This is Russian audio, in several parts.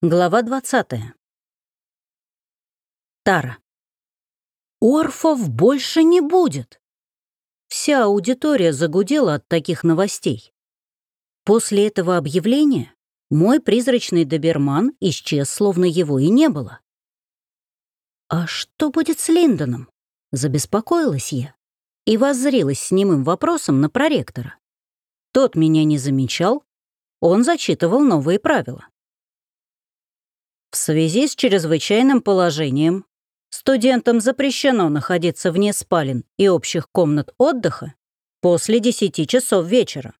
Глава 20. Тара. Орфов больше не будет. Вся аудитория загудела от таких новостей. После этого объявления мой призрачный доберман исчез, словно его и не было. «А что будет с Линдоном?» — забеспокоилась я и воззрилась с немым вопросом на проректора. Тот меня не замечал, он зачитывал новые правила. В связи с чрезвычайным положением студентам запрещено находиться вне спален и общих комнат отдыха после 10 часов вечера.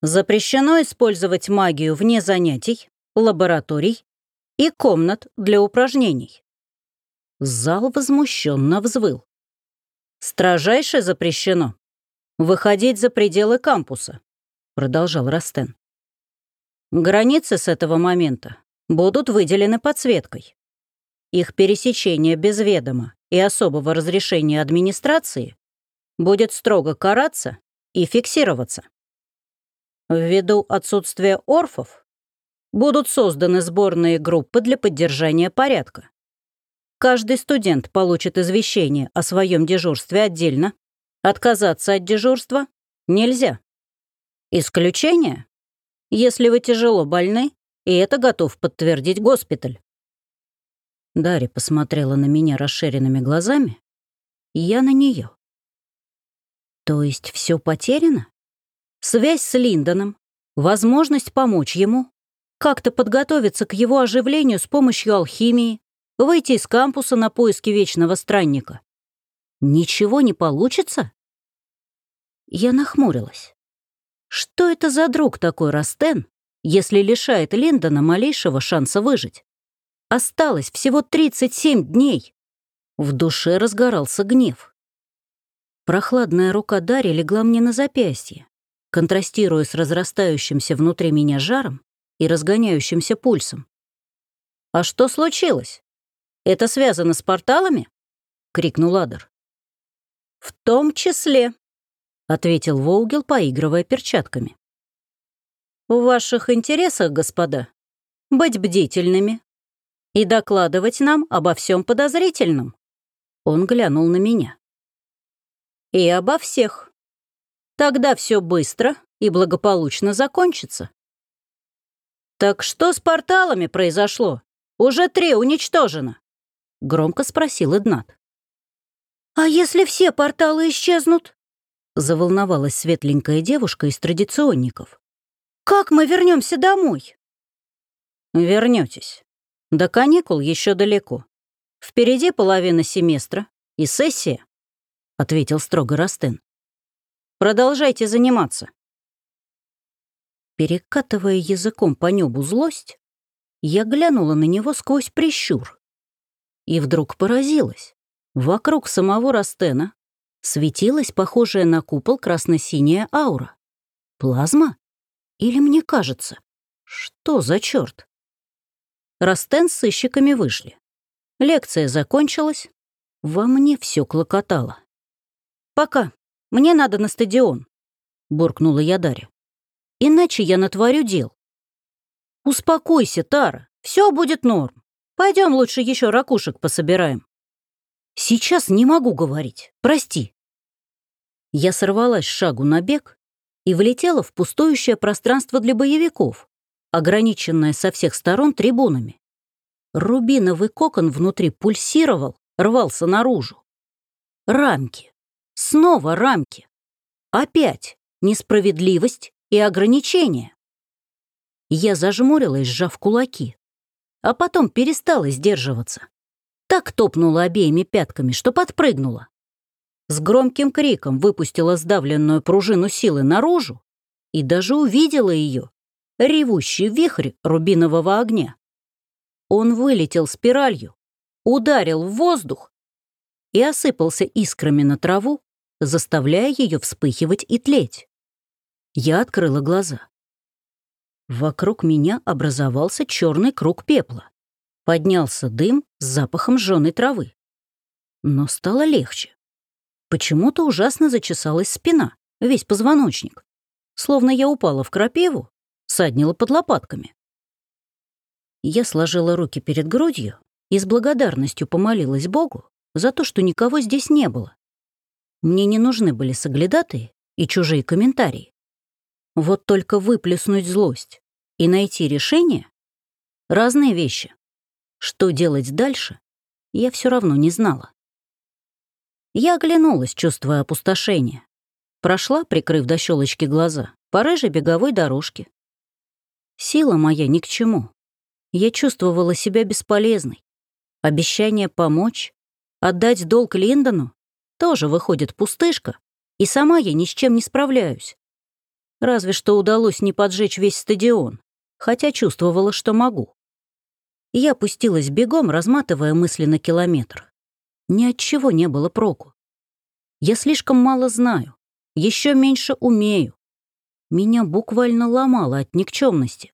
Запрещено использовать магию вне занятий, лабораторий и комнат для упражнений. Зал возмущенно взвыл. «Строжайше запрещено выходить за пределы кампуса», продолжал Растен. Границы с этого момента будут выделены подсветкой. Их пересечение без ведома и особого разрешения администрации будет строго караться и фиксироваться. Ввиду отсутствия орфов будут созданы сборные группы для поддержания порядка. Каждый студент получит извещение о своем дежурстве отдельно. Отказаться от дежурства нельзя. Исключение, если вы тяжело больны и это готов подтвердить госпиталь. Дарья посмотрела на меня расширенными глазами, и я на нее. То есть все потеряно? Связь с Линдоном, возможность помочь ему, как-то подготовиться к его оживлению с помощью алхимии, выйти из кампуса на поиски вечного странника. Ничего не получится? Я нахмурилась. Что это за друг такой Растен, если лишает Линдона малейшего шанса выжить. Осталось всего 37 дней. В душе разгорался гнев. Прохладная рука Дарьи легла мне на запястье, контрастируя с разрастающимся внутри меня жаром и разгоняющимся пульсом. «А что случилось? Это связано с порталами?» — крикнул Адер. «В том числе», — ответил Воугел, поигрывая перчатками. В ваших интересах, господа, быть бдительными и докладывать нам обо всем подозрительном. Он глянул на меня. И обо всех. Тогда все быстро и благополучно закончится. «Так что с порталами произошло? Уже три уничтожено?» — громко спросил Игнат. «А если все порталы исчезнут?» — заволновалась светленькая девушка из традиционников. Как мы вернемся домой? Вернетесь. До каникул еще далеко. Впереди половина семестра и сессия, ответил строго Растен. Продолжайте заниматься. Перекатывая языком по небу злость, я глянула на него сквозь прищур. И вдруг поразилась. Вокруг самого Растена светилась похожая на купол красно-синяя аура. Плазма? Или мне кажется? Что за черт? Растен с сыщиками вышли. Лекция закончилась. Во мне все клокотало. «Пока. Мне надо на стадион», — буркнула я Дарья. «Иначе я натворю дел». «Успокойся, Тара. Все будет норм. Пойдем лучше еще ракушек пособираем». «Сейчас не могу говорить. Прости». Я сорвалась шагу на бег и влетела в пустующее пространство для боевиков, ограниченное со всех сторон трибунами. Рубиновый кокон внутри пульсировал, рвался наружу. Рамки. Снова рамки. Опять несправедливость и ограничения. Я зажмурилась, сжав кулаки, а потом перестала сдерживаться. Так топнула обеими пятками, что подпрыгнула с громким криком выпустила сдавленную пружину силы наружу и даже увидела ее, ревущий вихрь рубинового огня. Он вылетел спиралью, ударил в воздух и осыпался искрами на траву, заставляя ее вспыхивать и тлеть. Я открыла глаза. Вокруг меня образовался черный круг пепла. Поднялся дым с запахом жженой травы. Но стало легче. Почему-то ужасно зачесалась спина, весь позвоночник. Словно я упала в крапиву, саднила под лопатками. Я сложила руки перед грудью и с благодарностью помолилась Богу за то, что никого здесь не было. Мне не нужны были соглядатые и чужие комментарии. Вот только выплеснуть злость и найти решение — разные вещи. Что делать дальше, я все равно не знала. Я оглянулась, чувствуя опустошение. Прошла, прикрыв до щелочки глаза, по рыжей беговой дорожке. Сила моя ни к чему. Я чувствовала себя бесполезной. Обещание помочь, отдать долг Линдону тоже выходит пустышка, и сама я ни с чем не справляюсь. Разве что удалось не поджечь весь стадион, хотя чувствовала, что могу. Я пустилась бегом, разматывая мысли на километр. Ни от чего не было проку. Я слишком мало знаю, еще меньше умею. Меня буквально ломало от никчемности.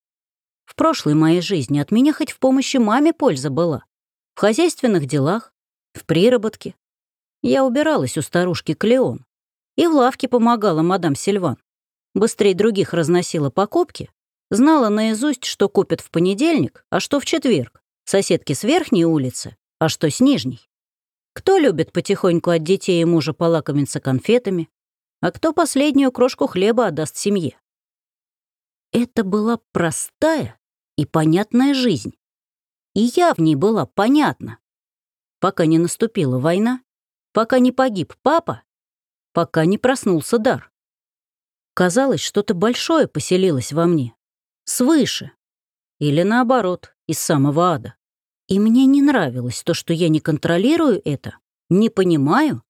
В прошлой моей жизни от меня хоть в помощи маме польза была. В хозяйственных делах, в приработке. Я убиралась у старушки Клеон и в лавке помогала мадам Сильван. Быстрее других разносила покупки, знала наизусть, что купят в понедельник, а что в четверг, соседки с верхней улицы, а что с нижней. Кто любит потихоньку от детей и мужа полакомиться конфетами, а кто последнюю крошку хлеба отдаст семье. Это была простая и понятная жизнь. И я в ней была понятна. Пока не наступила война, пока не погиб папа, пока не проснулся дар. Казалось, что-то большое поселилось во мне. Свыше. Или наоборот, из самого ада. И мне не нравилось то, что я не контролирую это, не понимаю,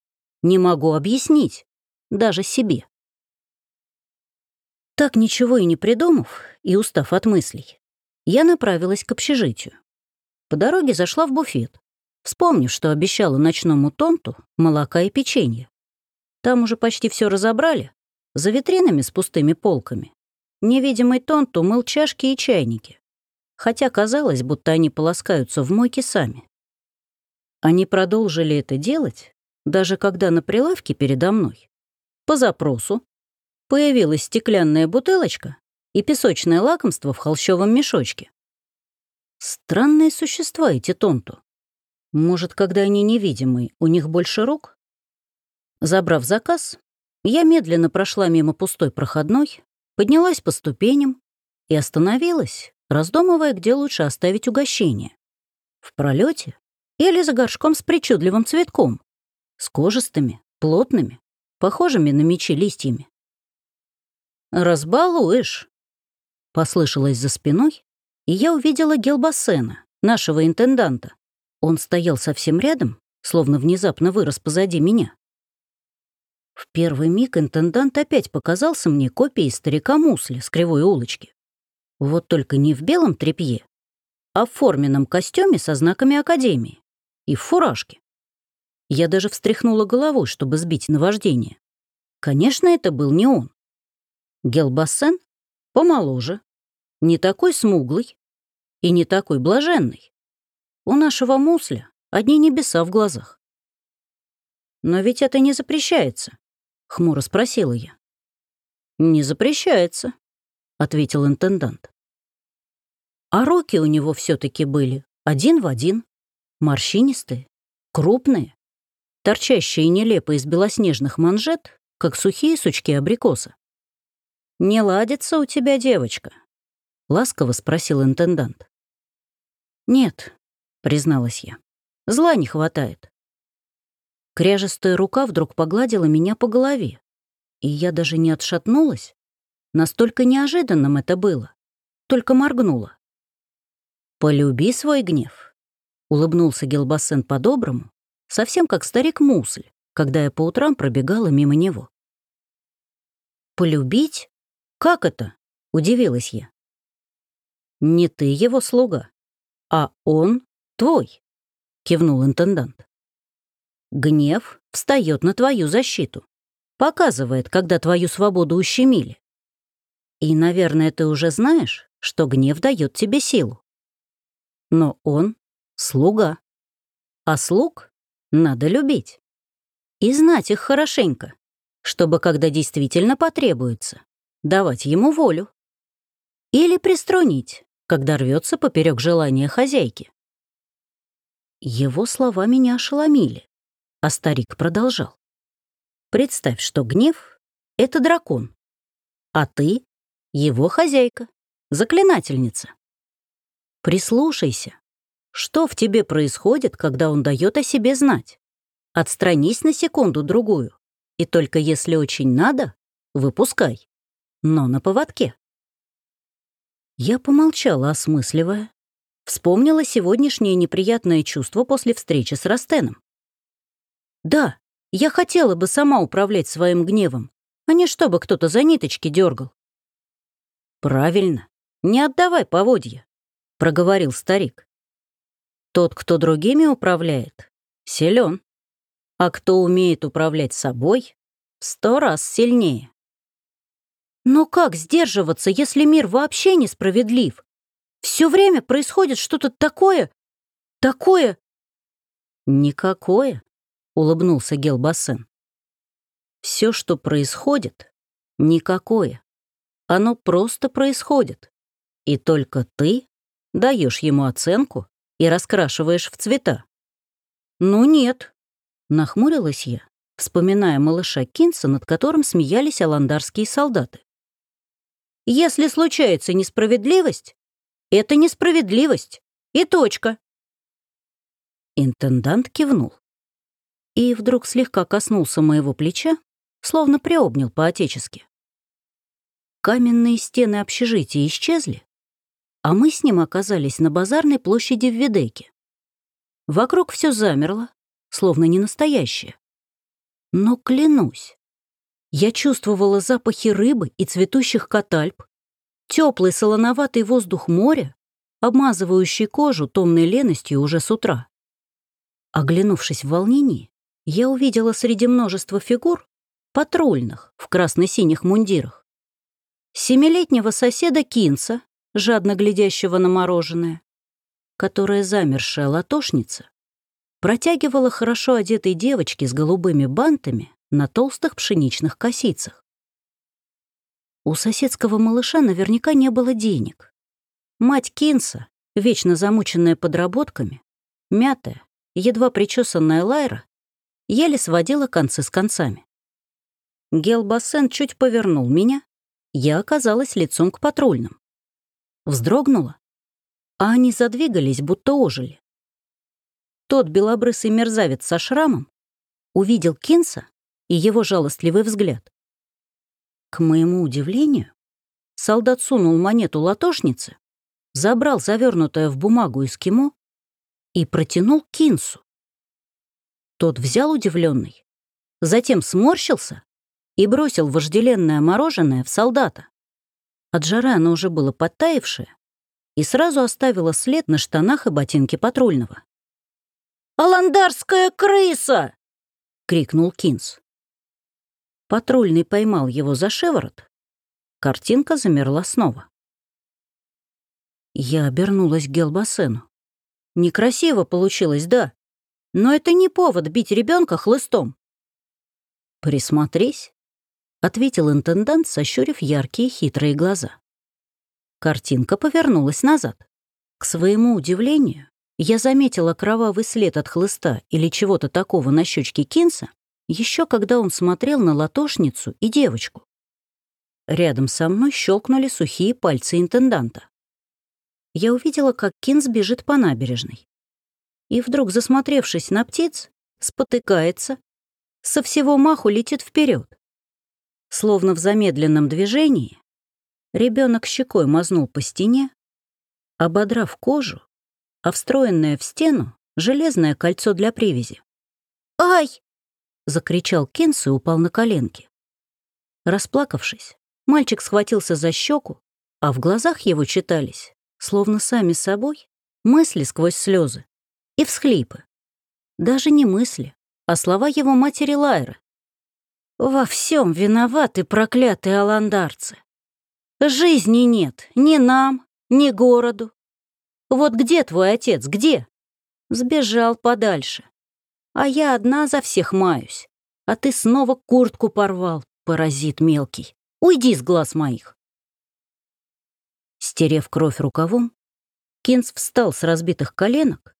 не могу объяснить, даже себе. Так ничего и не придумав, и устав от мыслей, я направилась к общежитию. По дороге зашла в буфет, вспомнив, что обещала ночному тонту молока и печенье. Там уже почти все разобрали, за витринами с пустыми полками. Невидимый тонт умыл чашки и чайники, хотя казалось, будто они полоскаются в мойке сами. Они продолжили это делать, даже когда на прилавке передо мной, по запросу, Появилась стеклянная бутылочка и песочное лакомство в холщовом мешочке. Странные существа эти тонту. Может, когда они невидимые, у них больше рук? Забрав заказ, я медленно прошла мимо пустой проходной, поднялась по ступеням и остановилась, раздумывая, где лучше оставить угощение. В пролете или за горшком с причудливым цветком, с кожистыми, плотными, похожими на мечи листьями. «Разбалуешь!» Послышалось за спиной, и я увидела Гелбасена, нашего интенданта. Он стоял совсем рядом, словно внезапно вырос позади меня. В первый миг интендант опять показался мне копией старика Мусли с кривой улочки. Вот только не в белом тряпье, а в форменном костюме со знаками Академии и в фуражке. Я даже встряхнула головой, чтобы сбить наваждение. Конечно, это был не он. Гелбассен помоложе, не такой смуглый и не такой блаженный. У нашего мусля одни небеса в глазах. «Но ведь это не запрещается», — хмуро спросила я. «Не запрещается», — ответил интендант. А руки у него все таки были один в один, морщинистые, крупные, торчащие нелепо из белоснежных манжет, как сухие сучки абрикоса. «Не ладится у тебя девочка?» — ласково спросил интендант. «Нет», — призналась я, — «зла не хватает». Кряжестая рука вдруг погладила меня по голове, и я даже не отшатнулась. Настолько неожиданным это было. Только моргнула. «Полюби свой гнев», — улыбнулся Гелбасен по-доброму, совсем как старик Мусль, когда я по утрам пробегала мимо него. «Полюбить?» «Как это?» — удивилась я. «Не ты его слуга, а он твой», — кивнул интендант. «Гнев встает на твою защиту, показывает, когда твою свободу ущемили. И, наверное, ты уже знаешь, что гнев дает тебе силу. Но он — слуга, а слуг надо любить и знать их хорошенько, чтобы, когда действительно потребуется, давать ему волю. Или приструнить, когда рвется поперек желания хозяйки. Его слова меня ошеломили, а старик продолжал. Представь, что гнев — это дракон, а ты — его хозяйка, заклинательница. Прислушайся, что в тебе происходит, когда он дает о себе знать. Отстранись на секунду-другую, и только если очень надо, выпускай, но на поводке. Я помолчала, осмысливая. Вспомнила сегодняшнее неприятное чувство после встречи с Растеном. Да, я хотела бы сама управлять своим гневом, а не чтобы кто-то за ниточки дергал. «Правильно, не отдавай поводья», — проговорил старик. «Тот, кто другими управляет, силен, а кто умеет управлять собой, в сто раз сильнее». Но как сдерживаться, если мир вообще несправедлив? Все время происходит что-то такое, такое... Никакое, улыбнулся Гелбасен. Все, что происходит, никакое. Оно просто происходит. И только ты даешь ему оценку и раскрашиваешь в цвета. Ну нет, нахмурилась я, вспоминая малыша Кинса, над которым смеялись аландарские солдаты. Если случается несправедливость, это несправедливость. И точка. Интендант кивнул. И вдруг слегка коснулся моего плеча, словно приобнял по-отечески. Каменные стены общежития исчезли, а мы с ним оказались на базарной площади в Видеке. Вокруг все замерло, словно не настоящее. Но клянусь, я чувствовала запахи рыбы и цветущих катальп, теплый солоноватый воздух моря, обмазывающий кожу томной леностью уже с утра. Оглянувшись в волнении, я увидела среди множества фигур патрульных в красно-синих мундирах. Семилетнего соседа Кинса, жадно глядящего на мороженое, которая замершая латошница, протягивала хорошо одетой девочке с голубыми бантами на толстых пшеничных косицах. У соседского малыша наверняка не было денег. Мать Кинса, вечно замученная подработками, мятая, едва причесанная Лайра, еле сводила концы с концами. Гелбассен чуть повернул меня, я оказалась лицом к патрульным. Вздрогнула, а они задвигались, будто ожили. Тот белобрысый мерзавец со шрамом увидел Кинса и его жалостливый взгляд. К моему удивлению, солдат сунул монету латошнице, забрал завернутое в бумагу эскимо и протянул Кинсу. Тот взял удивленный, затем сморщился и бросил вожделенное мороженое в солдата. От жары оно уже было подтаившее и сразу оставило след на штанах и ботинке патрульного. «Аландарская крыса!» — крикнул Кинс. Патрульный поймал его за шиворот. Картинка замерла снова. Я обернулась к Гелбасену. Некрасиво получилось, да, но это не повод бить ребенка хлыстом. «Присмотрись», — ответил интендант, сощурив яркие хитрые глаза. Картинка повернулась назад. К своему удивлению, я заметила кровавый след от хлыста или чего-то такого на щечке Кинса еще когда он смотрел на латошницу и девочку. Рядом со мной щелкнули сухие пальцы интенданта. Я увидела, как Кинс бежит по набережной. И вдруг, засмотревшись на птиц, спотыкается, со всего маху летит вперед. Словно в замедленном движении, ребенок щекой мазнул по стене, ободрав кожу, а встроенное в стену железное кольцо для привязи. «Ай!» — закричал Кенс и упал на коленки. Расплакавшись, мальчик схватился за щеку, а в глазах его читались, словно сами собой, мысли сквозь слезы и всхлипы. Даже не мысли, а слова его матери Лайры. «Во всем виноваты проклятые аландарцы. Жизни нет ни нам, ни городу. Вот где твой отец, где?» Сбежал подальше. А я одна за всех маюсь. А ты снова куртку порвал, паразит мелкий. Уйди с глаз моих. Стерев кровь рукавом, Кинс встал с разбитых коленок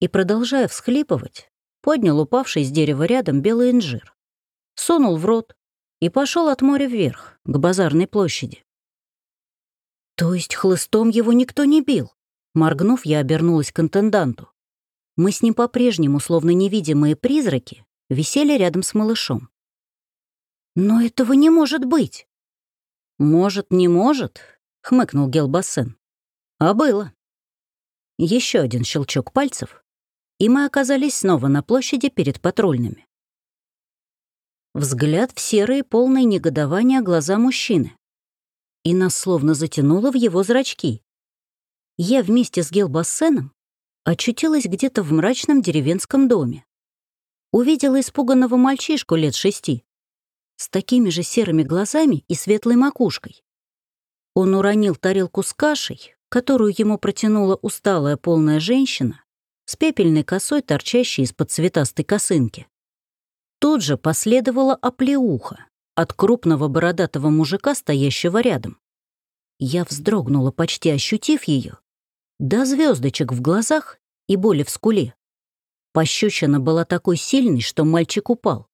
и, продолжая всхлипывать, поднял упавший с дерева рядом белый инжир, сунул в рот и пошел от моря вверх, к базарной площади. То есть хлыстом его никто не бил? Моргнув, я обернулась к интенданту. Мы с ним по-прежнему, словно невидимые призраки, висели рядом с малышом. «Но этого не может быть!» «Может, не может?» — хмыкнул Гелбассен. «А было». Еще один щелчок пальцев, и мы оказались снова на площади перед патрульными. Взгляд в серые, полные негодования глаза мужчины. И нас словно затянуло в его зрачки. Я вместе с Гелбассеном очутилась где-то в мрачном деревенском доме. Увидела испуганного мальчишку лет шести, с такими же серыми глазами и светлой макушкой. Он уронил тарелку с кашей, которую ему протянула усталая полная женщина с пепельной косой, торчащей из-под цветастой косынки. Тут же последовала оплеуха от крупного бородатого мужика, стоящего рядом. Я вздрогнула, почти ощутив ее, до звездочек в глазах и боли в скуле. Пощущина была такой сильной, что мальчик упал.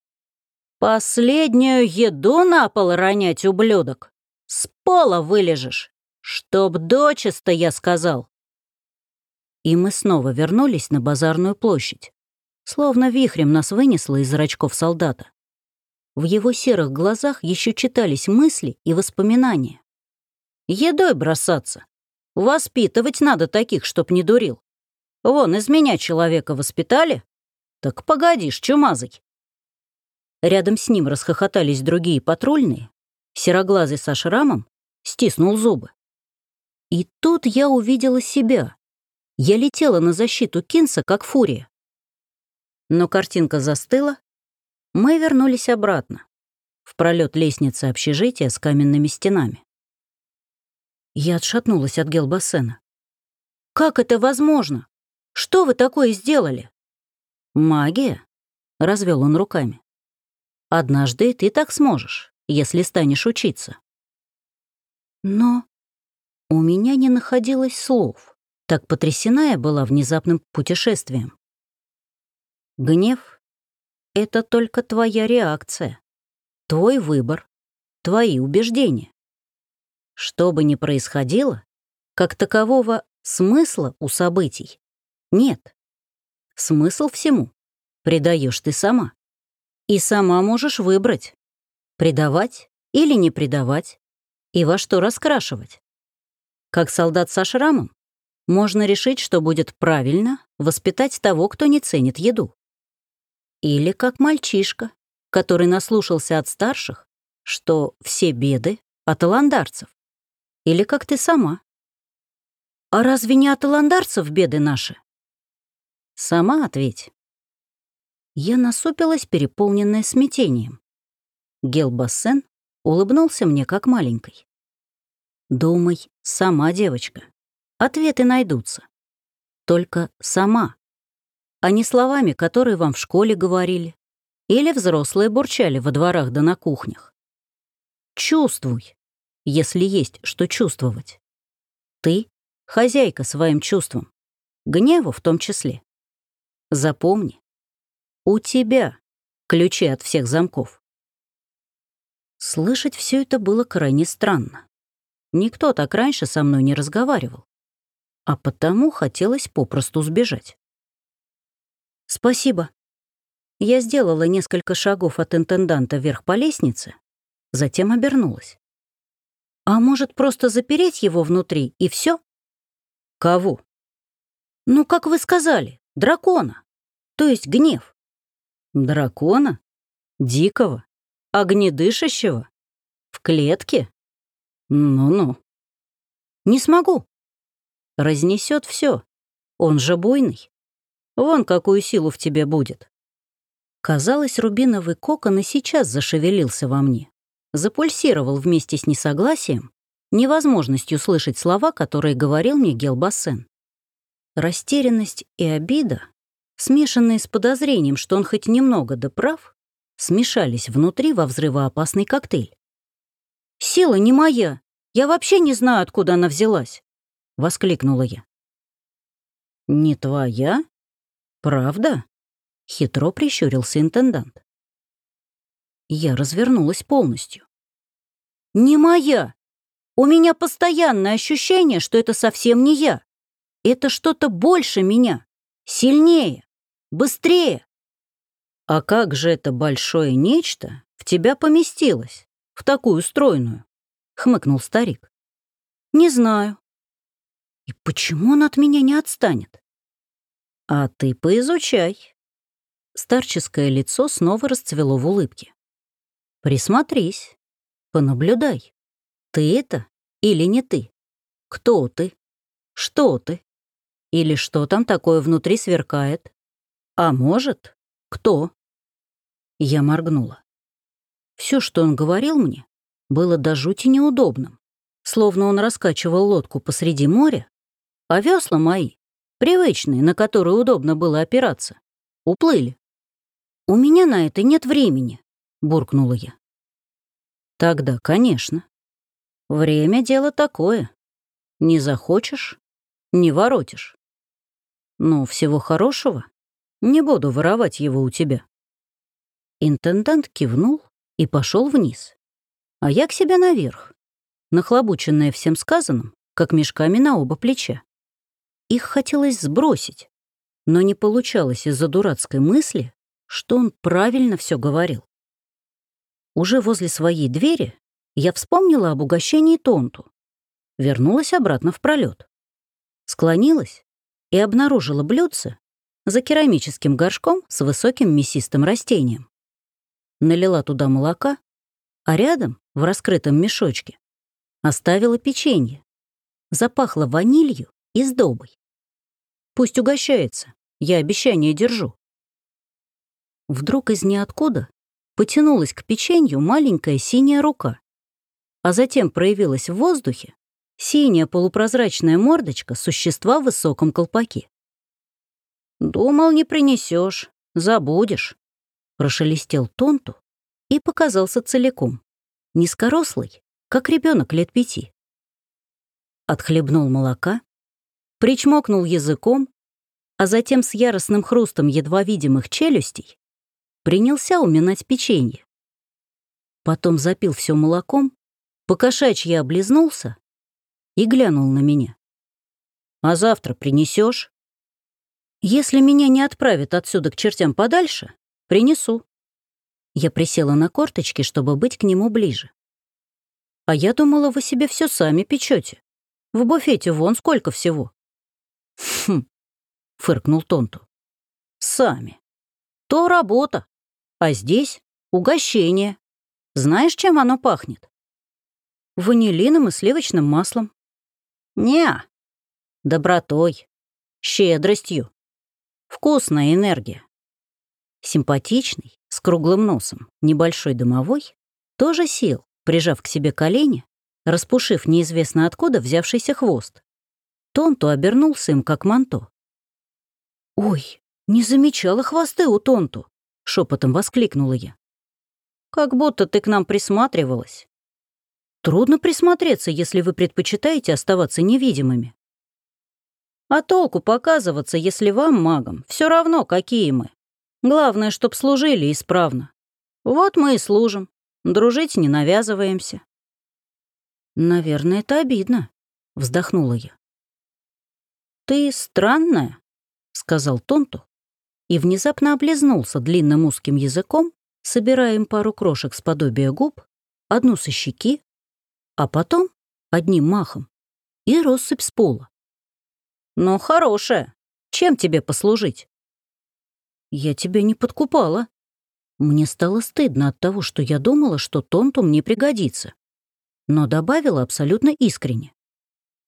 «Последнюю еду на пол ронять, ублюдок! С пола вылежешь! Чтоб дочисто, я сказал!» И мы снова вернулись на базарную площадь. Словно вихрем нас вынесло из зрачков солдата. В его серых глазах еще читались мысли и воспоминания. «Едой бросаться. Воспитывать надо таких, чтоб не дурил. Вон, из меня человека воспитали? Так погодишь, чумазый. Рядом с ним расхохотались другие патрульные. Сероглазый со шрамом стиснул зубы. И тут я увидела себя. Я летела на защиту Кинса, как фурия. Но картинка застыла. Мы вернулись обратно, в пролет лестницы общежития с каменными стенами. Я отшатнулась от Гелбассена. «Как это возможно? Что вы такое сделали?» «Магия», — развел он руками. Однажды ты так сможешь, если станешь учиться. Но у меня не находилось слов. Так потрясена я была внезапным путешествием. Гнев — это только твоя реакция, твой выбор, твои убеждения. Что бы ни происходило, как такового смысла у событий нет. Смысл всему придаешь ты сама. И сама можешь выбрать, предавать или не предавать, и во что раскрашивать. Как солдат со шрамом, можно решить, что будет правильно воспитать того, кто не ценит еду. Или как мальчишка, который наслушался от старших, что все беды от аландарцев. Или как ты сама. А разве не от аландарцев беды наши? Сама ответь. Я насупилась, переполненная смятением. Гелбассен улыбнулся мне как маленькой. «Думай, сама девочка. Ответы найдутся. Только сама, а не словами, которые вам в школе говорили или взрослые бурчали во дворах да на кухнях. Чувствуй, если есть что чувствовать. Ты — хозяйка своим чувством, гневу в том числе. Запомни, у тебя ключи от всех замков. Слышать все это было крайне странно. Никто так раньше со мной не разговаривал. А потому хотелось попросту сбежать. «Спасибо». Я сделала несколько шагов от интенданта вверх по лестнице, затем обернулась. «А может, просто запереть его внутри, и все? «Кого?» «Ну, как вы сказали, дракона, то есть гнев. Дракона? Дикого? Огнедышащего? В клетке? Ну-ну. Не смогу. Разнесет все. Он же буйный. Вон какую силу в тебе будет. Казалось, рубиновый кокон и сейчас зашевелился во мне. Запульсировал вместе с несогласием, невозможностью слышать слова, которые говорил мне Гелбассен. Растерянность и обида смешанные с подозрением, что он хоть немного да прав, смешались внутри во взрывоопасный коктейль. «Сила не моя. Я вообще не знаю, откуда она взялась!» — воскликнула я. «Не твоя? Правда?» — хитро прищурился интендант. Я развернулась полностью. «Не моя! У меня постоянное ощущение, что это совсем не я. Это что-то больше меня, сильнее, быстрее. А как же это большое нечто в тебя поместилось, в такую стройную? Хмыкнул старик. Не знаю. И почему он от меня не отстанет? А ты поизучай. Старческое лицо снова расцвело в улыбке. Присмотрись, понаблюдай. Ты это или не ты? Кто ты? Что ты? Или что там такое внутри сверкает? А может, кто? Я моргнула. Все, что он говорил мне, было до жути неудобным, словно он раскачивал лодку посреди моря, а весла мои, привычные, на которые удобно было опираться, уплыли. «У меня на это нет времени», — буркнула я. «Тогда, конечно. Время — дело такое. Не захочешь — не воротишь. Ну, всего хорошего. Не буду воровать его у тебя». Интендант кивнул и пошел вниз, а я к себе наверх, нахлобученная всем сказанным, как мешками на оба плеча. Их хотелось сбросить, но не получалось из-за дурацкой мысли, что он правильно все говорил. Уже возле своей двери я вспомнила об угощении Тонту, вернулась обратно в пролет, склонилась и обнаружила блюдце за керамическим горшком с высоким мясистым растением налила туда молока, а рядом, в раскрытом мешочке, оставила печенье. Запахло ванилью и сдобой. Пусть угощается, я обещание держу. Вдруг из ниоткуда потянулась к печенью маленькая синяя рука, а затем проявилась в воздухе синяя полупрозрачная мордочка существа в высоком колпаке. «Думал, не принесешь, забудешь», Прошелестел Тонту и показался целиком, низкорослый, как ребенок лет пяти. Отхлебнул молока, причмокнул языком, а затем с яростным хрустом едва видимых челюстей принялся уминать печенье. Потом запил все молоком, покошачьи облизнулся и глянул на меня. «А завтра принесешь? Если меня не отправят отсюда к чертям подальше, Принесу». Я присела на корточки, чтобы быть к нему ближе. «А я думала, вы себе все сами печете. В буфете вон сколько всего». Фыркнул Тонту. «Сами. То работа. А здесь угощение. Знаешь, чем оно пахнет?» «Ванилином и сливочным маслом». «Не, добротой, щедростью. Вкусная энергия. Симпатичный, с круглым носом, небольшой домовой, тоже сел, прижав к себе колени, распушив неизвестно откуда взявшийся хвост. Тонту обернулся им, как манто. «Ой, не замечала хвосты у Тонту!» — шепотом воскликнула я. «Как будто ты к нам присматривалась». «Трудно присмотреться, если вы предпочитаете оставаться невидимыми». «А толку показываться, если вам, магам, все равно, какие мы?» Главное, чтоб служили исправно. Вот мы и служим. Дружить не навязываемся. Наверное, это обидно, вздохнула я. Ты странная, сказал Тонту и внезапно облизнулся длинным узким языком, собирая им пару крошек с подобия губ, одну со щеки, а потом одним махом и россыпь с пола. «Но хорошая. Чем тебе послужить?» Я тебя не подкупала. Мне стало стыдно от того, что я думала, что Тонту мне пригодится. Но добавила абсолютно искренне.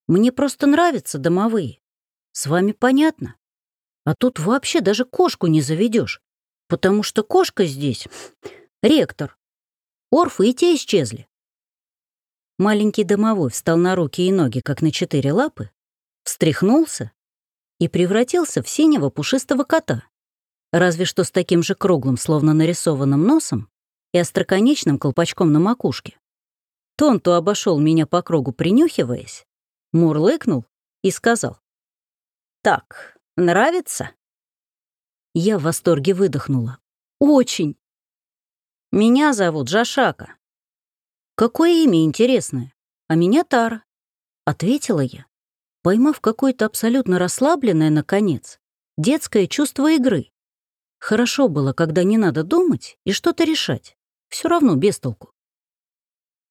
Мне просто нравятся домовые. С вами понятно. А тут вообще даже кошку не заведешь, потому что кошка здесь — ректор. Орфы и те исчезли. Маленький домовой встал на руки и ноги, как на четыре лапы, встряхнулся и превратился в синего пушистого кота разве что с таким же круглым, словно нарисованным носом и остроконечным колпачком на макушке. Тонту обошел меня по кругу, принюхиваясь, мурлыкнул и сказал. «Так, нравится?» Я в восторге выдохнула. «Очень!» «Меня зовут Жашака». «Какое имя интересное?» «А меня Тара», — ответила я, поймав какое-то абсолютно расслабленное, наконец, детское чувство игры. Хорошо было, когда не надо думать и что-то решать. Все равно без толку.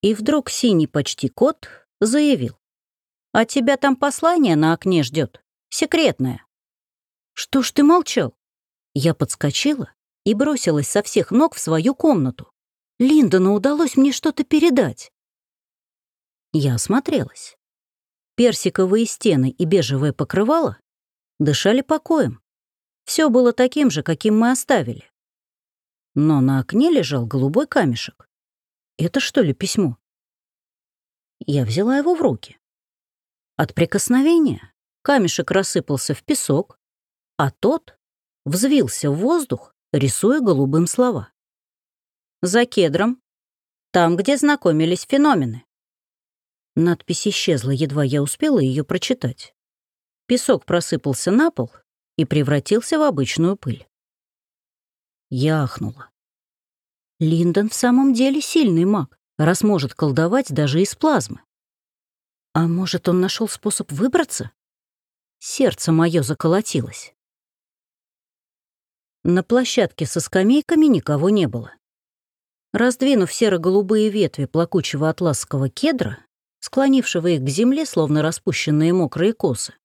И вдруг синий почти кот заявил. «А тебя там послание на окне ждет, секретное». «Что ж ты молчал?» Я подскочила и бросилась со всех ног в свою комнату. Линдону удалось мне что-то передать. Я осмотрелась. Персиковые стены и бежевое покрывало дышали покоем. Все было таким же, каким мы оставили. Но на окне лежал голубой камешек. Это что ли письмо? Я взяла его в руки. От прикосновения камешек рассыпался в песок, а тот взвился в воздух, рисуя голубым слова. «За кедром, там, где знакомились феномены». Надпись исчезла, едва я успела ее прочитать. Песок просыпался на пол и превратился в обычную пыль. Я ахнула. Линдон в самом деле сильный маг, раз может колдовать даже из плазмы. А может, он нашел способ выбраться? Сердце мое заколотилось. На площадке со скамейками никого не было. Раздвинув серо-голубые ветви плакучего атласского кедра, склонившего их к земле, словно распущенные мокрые косы,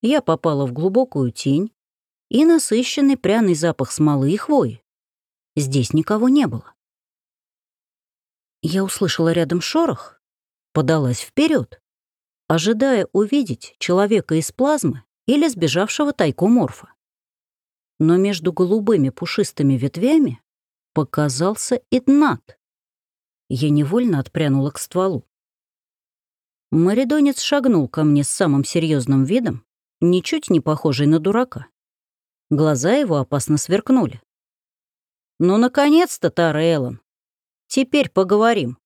я попала в глубокую тень и насыщенный пряный запах смолы и хвои. Здесь никого не было. Я услышала рядом шорох, подалась вперед, ожидая увидеть человека из плазмы или сбежавшего тайку морфа но между голубыми пушистыми ветвями показался Иднат. Я невольно отпрянула к стволу. Маридонец шагнул ко мне с самым серьезным видом, ничуть не похожий на дурака. Глаза его опасно сверкнули. «Ну, наконец-то, Тара Эллен! Теперь поговорим!»